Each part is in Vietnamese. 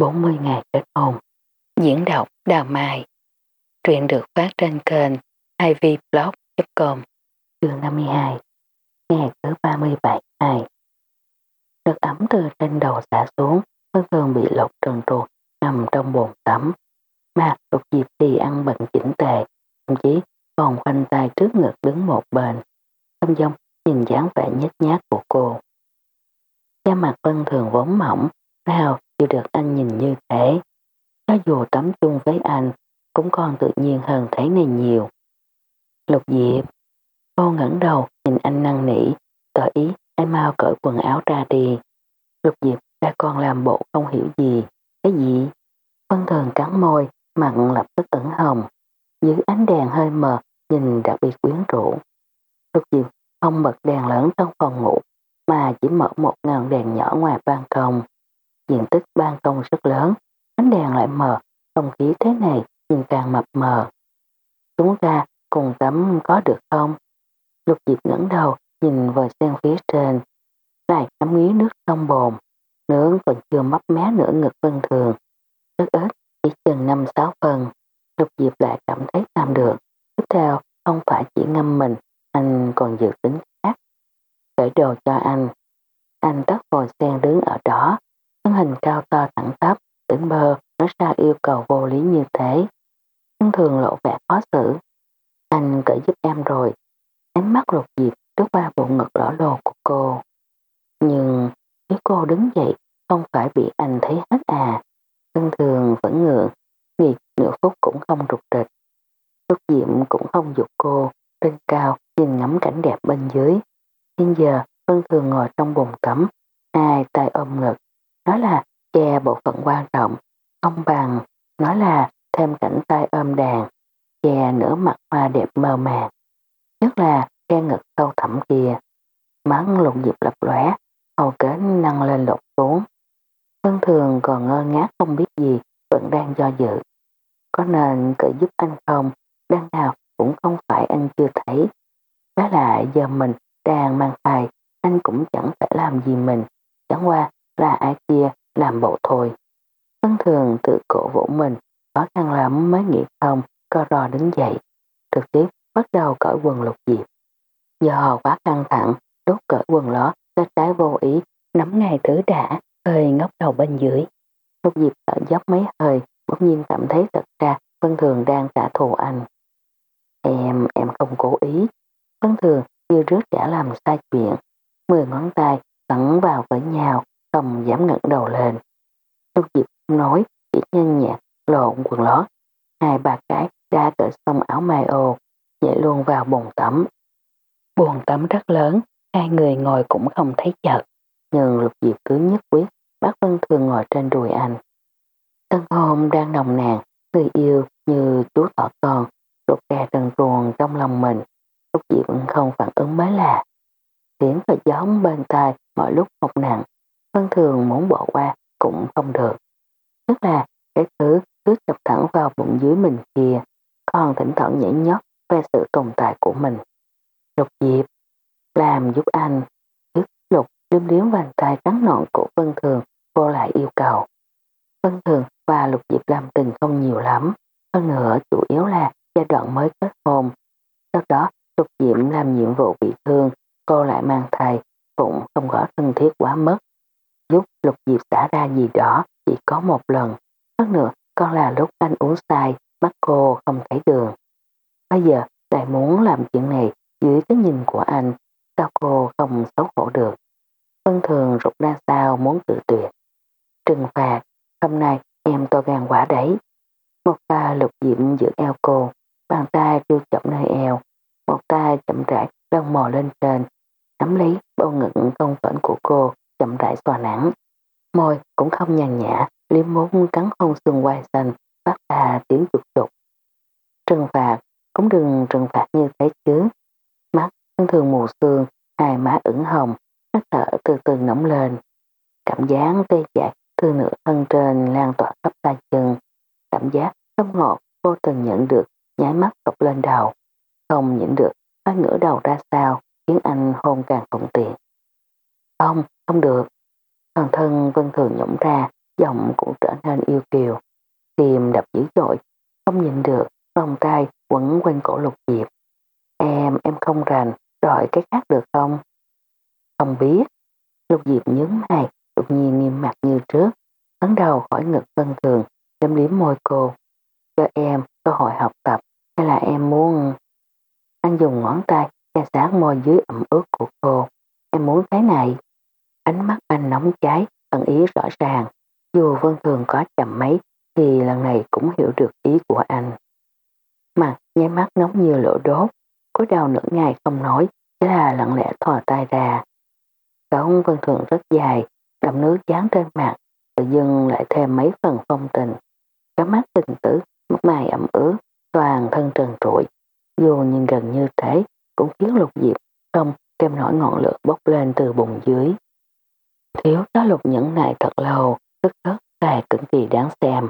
40 ngày kết hôn. Diễn đọc Đào Mai Truyện được phát trên kênh ivblog.com chương 52 Ngày thứ 37 ngày Nước ấm từ trên đầu xả xuống Vân thường bị lột trần truột nằm trong bồn tắm. mà lục dịp thì ăn bận chỉnh tề thậm chí còn khoanh tay trước ngực đứng một bên. Tâm dông nhìn dáng vẻ nhếch nhác của cô. Da mặt Vân thường vốn mỏng, nào chịu được anh nhìn như thế. Cho dù tắm chung với anh, cũng còn tự nhiên hơn thế này nhiều. Lục Diệp, cô ngẩng đầu nhìn anh năn nỉ, tỏ ý anh mau cởi quần áo ra đi. Lục Diệp ta còn làm bộ không hiểu gì. Cái gì? Vân thường cắn môi, mặn lập tức ửng hồng. Dưới ánh đèn hơi mờ, nhìn đặc biệt quyến rũ. Lục Diệp không bật đèn lớn trong phòng ngủ, mà chỉ mở một ngọn đèn nhỏ ngoài ban công. Diện tích ban công rất lớn, ánh đèn lại mờ, không khí thế này nhìn càng mập mờ. Chúng ta cùng tắm có được không? Lục Diệp ngẩng đầu nhìn vòi sen phía trên, lại ngắm nghía nước trong bồn, nướng còn chưa mấp mé nửa ngực vân thường. Rất ít, chỉ chừng 5-6 phần, Lục Diệp lại cảm thấy làm được. Tiếp theo, không phải chỉ ngâm mình, anh còn dự tính khác. Cởi đồ cho anh. Anh tắt vòi sen đứng ở đó, thân hình cao to thẳng tắp, tỉnh bơ, nói ra yêu cầu vô lý như thế. Vân thường lộ vẻ khó xử. Anh cởi giúp em rồi. Ánh mắt lục diệp trước qua bộ ngực lõ lồ của cô. Nhưng nếu cô đứng dậy không phải bị anh thấy hết à. Vân thường vẫn ngượng, nghỉ nửa phút cũng không rụt rịch. Lục diệm cũng không dục cô, trên cao nhìn ngắm cảnh đẹp bên dưới. Hiện giờ Vân thường ngồi trong bồn tắm, hai tay ôm ngực nó là che bộ phận quan trọng, không bằng, nói là thêm cảnh tay ôm đàn, che nửa mặt hoa đẹp mơ màng. Nhất là che ngực sâu thẳm kia. Mắng lục dịp lập lóe, hầu kết nâng lên lột xuống. Thân thường còn ngơ ngác không biết gì, vẫn đang do dự. Có nên cự giúp anh không? Đang nào cũng không phải anh chưa thấy. Đó là giờ mình đang mang thai, anh cũng chẳng phải làm gì mình. Chẳng qua là ai kia làm bộ thôi. Vân thường tự cổ vũ mình, khó khăn lắm mới nghĩ không, co ro đứng dậy. Trực tiếp bắt đầu cởi quần lục diệp. Do quá căng thẳng, đốt cởi quần ló, cái trái vô ý, nắm ngay thứ đã, hơi ngóc đầu bên dưới. Lục diệp thở dốc mấy hơi, bỗng nhiên cảm thấy thật ra Vân Thường đang trả thù anh. Em, em không cố ý. Vân Thường như rước đã làm sai chuyện. Mười ngón tay vẫn vào với nhau, không dám ngẩng đầu lên. Lục Diệp nói chỉ nhanh nhạt lộn quần lót. Hai ba cái đã cởi xong áo mai ô, nhảy luôn vào bồn tắm. Bồn tắm rất lớn, hai người ngồi cũng không thấy chật. Nhưng Lục Diệp cứ nhất quyết, bác Vân Thường ngồi trên đùi anh. Tân hôn đang nồng nàn, người yêu như chú thỏ con, rụt ra trần truồng trong lòng mình. Lục Diệp không phản ứng mới là. Tiếng và gió bên tai mọi lúc một nặng, Vân Thường muốn bỏ qua cũng không được. Tức là cái thứ cứ chụp thẳng vào bụng dưới mình kia, còn thỉnh thoảng nhảy nhót về sự tồn tại của mình. Lục Diệp, làm giúp anh, trước lục liếm liếm bàn tay trắng nọn của Vân Thường, vô lại yêu cầu. Vân Thường và Lục Diệp làm tình không nhiều lắm, hơn nữa chủ yếu là giai đoạn mới kết hôn. Sau đó Lục Diệm làm nhiệm vụ bị thương, cô lại mang thai, cũng không có thân thiết quá mất lúc Lục Diệp xả ra gì đó chỉ có một lần. Hơn nữa, còn là lúc anh uống sai, mắt cô không thấy đường. Bây giờ lại muốn làm chuyện này dưới cái nhìn của anh, sao cô không xấu hổ được. Vân thường rụt ra sao muốn tự tuyệt. Trừng phạt, hôm nay em to gan quả đấy. Một tay lục diệm giữ eo cô, bàn tay đưa chậm nơi eo, một tay chậm rãi lông mò lên trên, tòa nắng. Môi cũng không nhàn nhã, liếm muốn cắn hôn xương quai xanh, phát ra tiếng chụp chụp. Trừng phạt, cũng đừng trừng phạt như thế chứ. Mắt thường thường mù xương, hai má ửng hồng, hơi thở từ từ nóng lên. Cảm giác tê dại từ nửa thân trên lan tỏa khắp tay chân. Cảm giác thơm ngọt vô tình nhận được, nháy mắt cọc lên đầu. Không nhịn được, phải ngửa đầu ra sao, khiến anh hôn càng thuận tiện. Không, không được. Toàn thân Vân Thường nhũng ra, giọng cũng trở nên yêu kiều. Tim đập dữ dội, không nhìn được, vòng tay quấn quanh cổ lục diệp. Em, em không rành, đòi cái khác được không? Không biết. Lục diệp nhướng mày, đột nhiên nghiêm mặt như trước, ấn đầu khỏi ngực vân thường, đâm liếm môi cô. Cho em cơ hội học tập, hay là em muốn... Anh dùng ngón tay che sát môi dưới ẩm ướt của cô. Em muốn cái này. Ánh mắt anh nóng cháy, ẩn ý rõ ràng. Dù Vân Thường có chậm mấy, thì lần này cũng hiểu được ý của anh. Mặt nháy mắt nóng như lửa đốt, cúi đầu nửa ngày không nói, chỉ là lặng lẽ thò tay ra. Cổng Vân Thường rất dài, đậm nước dán trên mặt, tự dưng lại thêm mấy phần phong tình. Cái mắt tình tử, mắt mày ẩm ướt, toàn thân trần trụi. Dù nhìn gần như thế, cũng khiến lục diệp không kèm nổi ngọn lửa bốc lên từ bụng dưới. Thiếu tá lục nhẫn nại thật lâu, tức rất tài cực kỳ đáng xem.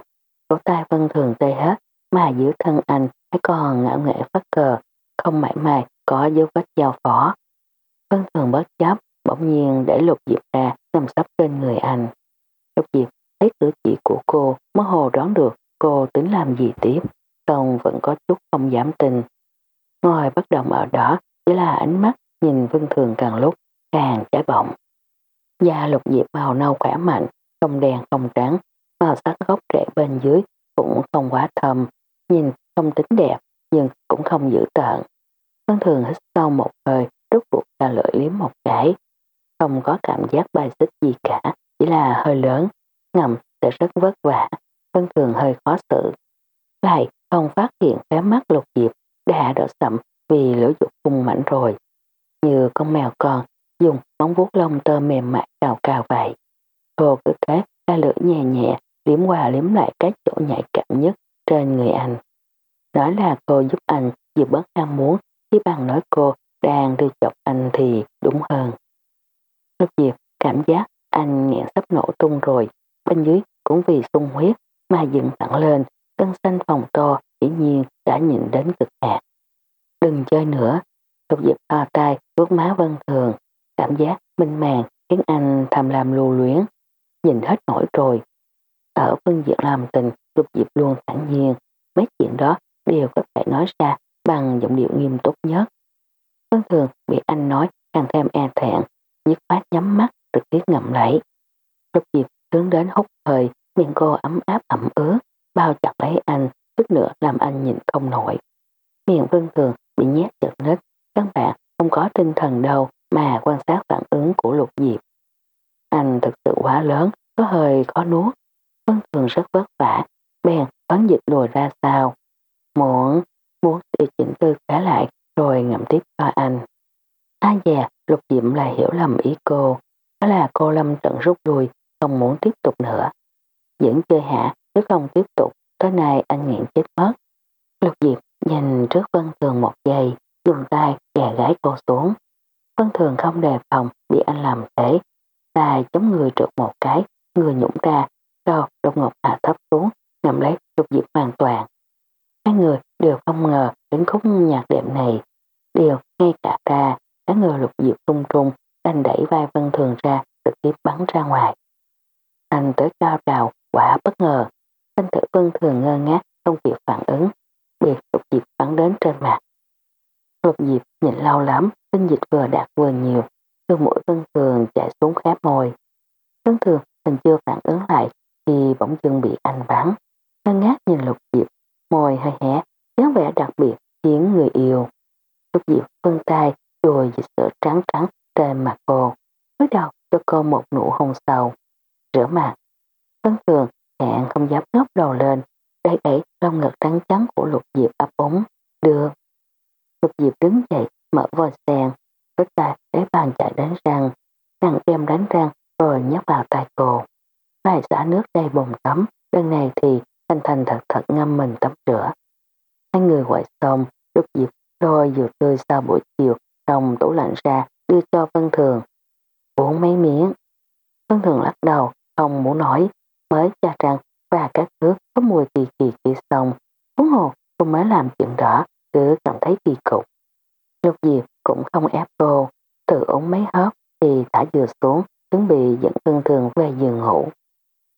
Cổ tay vân thường tê hết, mà giữa thân anh hay còn ngạo nghệ phát cờ, không mãi mãi có dấu vết giao phó. Vân thường bất chấp, bỗng nhiên để lục diệp ra nằm sắp trên người anh. Lục diệp thấy cử chỉ của cô mơ hồ đoán được cô tính làm gì tiếp, xong vẫn có chút không dám tin. Ngồi bất động ở đó chỉ là ánh mắt nhìn Vân Thường càng lúc càng trái bỏng. Da lục diệp màu nâu khỏe mạnh, không đen không trắng, màu sắc gốc rễ bên dưới cũng không quá thâm, nhìn không tính đẹp nhưng cũng không dữ tợn. Vân Thường hít sâu một hơi, rút buộc ra lưỡi liếm một cái. Không có cảm giác bài xích gì cả, chỉ là hơi lớn, ngầm sẽ rất vất vả. Vân Thường hơi khó xử. Lại không phát hiện khóe mắt lục diệp đã đỏ sậm vì lửa dục hung mạnh rồi. Như con mèo con dùng móng vuốt lông tơ mềm mại cào cào vậy. Cô cứ thế ra lửa nhẹ nhẹ liếm qua liếm lại các chỗ nhạy cảm nhất trên người anh. Nói là cô giúp anh dịp bớt ham muốn chứ bằng nói cô đang đưa chọc anh thì đúng hơn. Lúc Diệp cảm giác anh nghẹn sắp nổ tung rồi, bên dưới cũng vì sung huyết mà dựng thẳng lên, cân xanh phòng to dĩ nhiên đã nhìn đến cực hạn. Đừng chơi nữa, Lục Diệp thò tay vuốt má Vân Thường, cảm giác minh màng khiến anh tham lam lưu luyến, nhìn hết nổi rồi. Ở phương diện làm tình, Lục Diệp luôn thản nhiên, mấy chuyện đó đều có thể nói ra bằng giọng điệu nghiêm túc nhất. Vân Thường bị anh nói càng thêm e thẹn, dứt khoát nhắm mắt trực tiếp ngậm lấy. Lục Diệp hướng đến hút thời, miệng cô ấm áp ẩm ướt, bao chặt lấy anh, chút nữa làm anh nhìn không nổi. Miệng Phương Thường bị nhét chật nít, các bạn không có tinh thần đâu mà quan sát phản ứng của lục diệp. Anh thực sự quá lớn, có hơi khó nuốt. Vân Thường rất vất vả, bèn bắn dịch lùi ra sau. Muốn, muốn điều chỉnh tư khá lại rồi ngậm tiếp cho anh. À dè, lục diệm lại hiểu lầm ý cô. Đó là cô lâm trận rút lui, không muốn tiếp tục nữa. vẫn chơi hạ, nếu không tiếp tục, tới nay anh nghiện chết mất. Lục diệp nhìn trước Vân Thường một giây, dùng tay đè gái cô xuống. Thường không đề phòng bị anh làm thế. Ta chống người trượt một cái, người nhũng ra, đầu đột ngột hạ thấp xuống, nằm lấy lục diệp hoàn toàn. Hai người đều không ngờ đến khúc nhạc đệm này. Đều ngay cả ta đã ngờ lục diệp rung trung, anh đẩy vai Vân Thường ra, trực tiếp bắn ra ngoài. Anh tới cao trào, quả bất ngờ. Anh tử Vân Thường ngơ ngác, không kịp phản ứng, bị lục diệp bắn đến trên mặt. Lục diệp nhìn lâu lắm, tinh dịch vừa đạt vừa nhiều, từ mũi Vân Thường chạy xuống khép môi. Vân Thường hình chưa phản ứng lại thì bỗng dưng bị anh bắn. Ngơ ngát nhìn lục diệp, môi hơi hé, dáng vẻ đặc biệt khiến người yêu. Lục diệp vân tay rồi dịch sữa trắng trắng trên mặt cô, cúi đầu cho cô một nụ hôn sâu. Rửa mặt. Vân Thường hẹn không dám ngóc đầu lên, đẩy đẩy lông ngực trắng trắng của lục diệp ấp ống. Được. Lục diệp đứng dậy, mở vòi sen, với tay lấy bàn chạy đánh răng, nặng kem đánh răng rồi nhắc vào tay cô. Lại xả nước đầy bồn tắm, lần này thì thanh thanh thật thật ngâm mình tắm rửa. Hai người gọi xong, lục diệp rồi dừa tươi sau buổi chiều, trong tủ lạnh ra đưa cho Vân Thường. Uống mấy miếng. Vân Thường lắc đầu, không muốn nói, mới cha răng và các thứ có mùi kỳ kỳ kỳ xong. Huống hồ, cô mới làm chuyện đó, cứ cảm thấy kỳ cục. Lục Diệp cũng không ép cô, tự uống mấy hớp thì vẫn thường dẫn Thường về giường ngủ.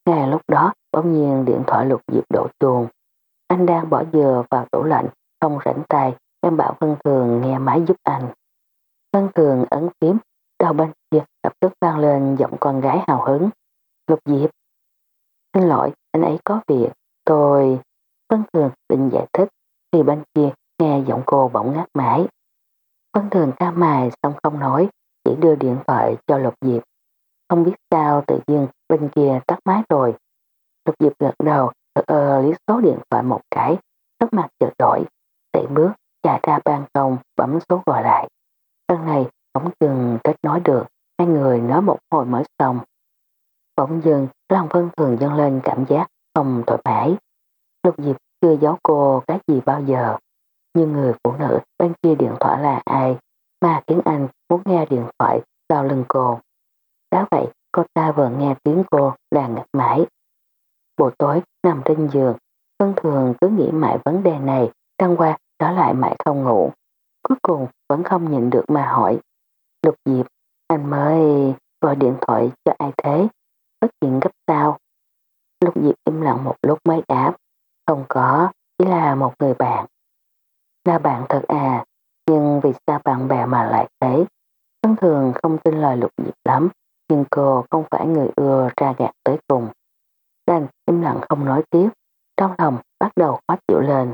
Ngay lúc đó, bỗng nhiên điện thoại lục diệp đổ chuông. Anh đang bỏ dừa vào tủ lạnh, không rảnh tay, em bảo Vân Thường nghe máy giúp anh. Vân Thường ấn phím, đầu bên kia lập tức vang lên giọng con gái hào hứng. Lục Diệp. Xin lỗi, anh ấy có việc. Tôi... Vân Thường định giải thích, thì bên kia nghe giọng cô bỗng ngắt máy Vân Thường ca mài xong không nói, chỉ đưa điện thoại cho Lục Diệp. Không biết sao tự nhiên bên kia tắt máy rồi. Lục Diệp gật đầu, ờ ờ lý số điện thoại một cái, sắc mặt chợt đổi, chạy bước, chạy ra ban công, bấm số gọi lại. Lần này, bỗng chừng kết nói được, hai người nói một hồi mới xong. Bỗng dưng, lòng Vân Thường dâng lên cảm giác không thoải mái. Lục Diệp chưa giấu cô cái gì bao giờ. Nhưng người phụ nữ bên kia điện thoại là ai mà khiến anh muốn nghe điện thoại sau lưng cô. Đã vậy, cô ta vừa nghe tiếng cô là ngặt mãi. Buổi tối nằm trên giường, Vân Thường cứ nghĩ mãi vấn đề này, trăng qua đó lại mãi không ngủ. Cuối cùng vẫn không nhìn được mà hỏi. Lục Diệp, anh mới gọi điện thoại cho ai thế? Có chuyện gấp sao? Lục Diệp im lặng một lúc mới đáp. Không có, chỉ là một người bạn. Là bạn thật à, nhưng vì sao bạn bè mà lại thế? Vân thường không tin lời lục diệp lắm, nhưng cô không phải người ưa ra gạt tới cùng. Đành im lặng không nói tiếp, trong lòng bắt đầu khó chịu lên.